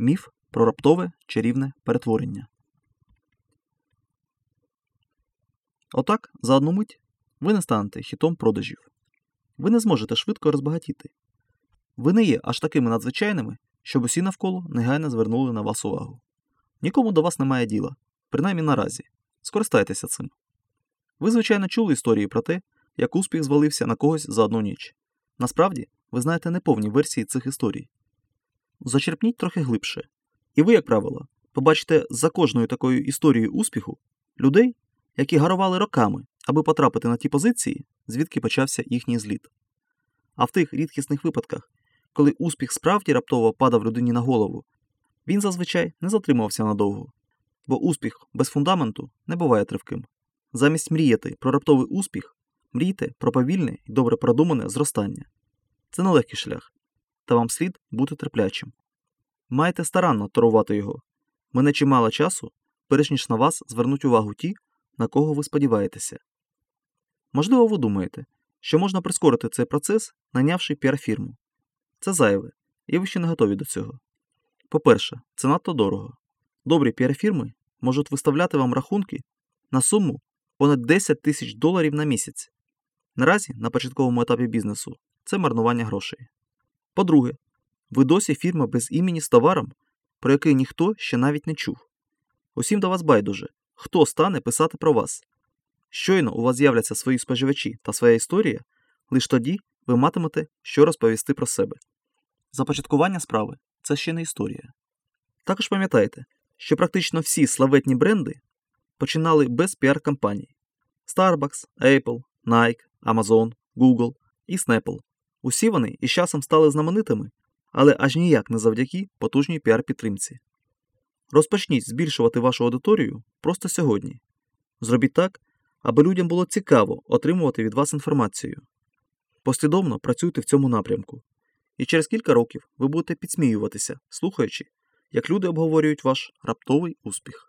Міф про раптове чарівне перетворення. Отак, за одну мить ви не станете хітом продажів. Ви не зможете швидко розбагатіти. Ви не є аж такими надзвичайними, щоб усі навколо негайно звернули на вас увагу. Нікому до вас немає діла, принаймні наразі. Скористайтеся цим. Ви, звичайно, чули історії про те, як успіх звалився на когось за одну ніч. Насправді, ви знаєте неповні версії цих історій. Зачерпніть трохи глибше. І ви, як правило, побачите за кожною такою історією успіху людей, які гарували роками, аби потрапити на ті позиції, звідки почався їхній зліт. А в тих рідкісних випадках, коли успіх справді раптово падав людині на голову, він зазвичай не затримувався надовго, бо успіх без фундаменту не буває тривким. Замість мріяти про раптовий успіх, мрійте про повільне і добре продумане зростання. Це нелегкий шлях, та вам слід бути терплячим. Майте старанно торувати його. Мене чимало часу, перш ніж на вас звернуть увагу ті, на кого ви сподіваєтеся. Можливо, ви думаєте, що можна прискорити цей процес, найнявши піар-фірму. Це зайве, і ви ще не готові до цього. По-перше, це надто дорого. Добрі піар-фірми можуть виставляти вам рахунки на суму понад 10 тисяч доларів на місяць. Наразі, на початковому етапі бізнесу, це марнування грошей. По-друге, ви досі фірма без імені з товаром, про який ніхто ще навіть не чув. Усім до вас байдуже, хто стане писати про вас. Щойно у вас з'являться свої споживачі та своя історія, лише тоді ви матимете що розповісти про себе. Започаткування справи це ще не історія. Також пам'ятайте, що практично всі славетні бренди починали без піар-кампаній: Starbucks, Apple, Nike, Amazon, Google і Snapple. Усі вони із часом стали знаменитими, але аж ніяк не завдяки потужній піар-підтримці. Розпочніть збільшувати вашу аудиторію просто сьогодні. Зробіть так, аби людям було цікаво отримувати від вас інформацію. Послідовно працюйте в цьому напрямку, і через кілька років ви будете підсміюватися, слухаючи, як люди обговорюють ваш раптовий успіх.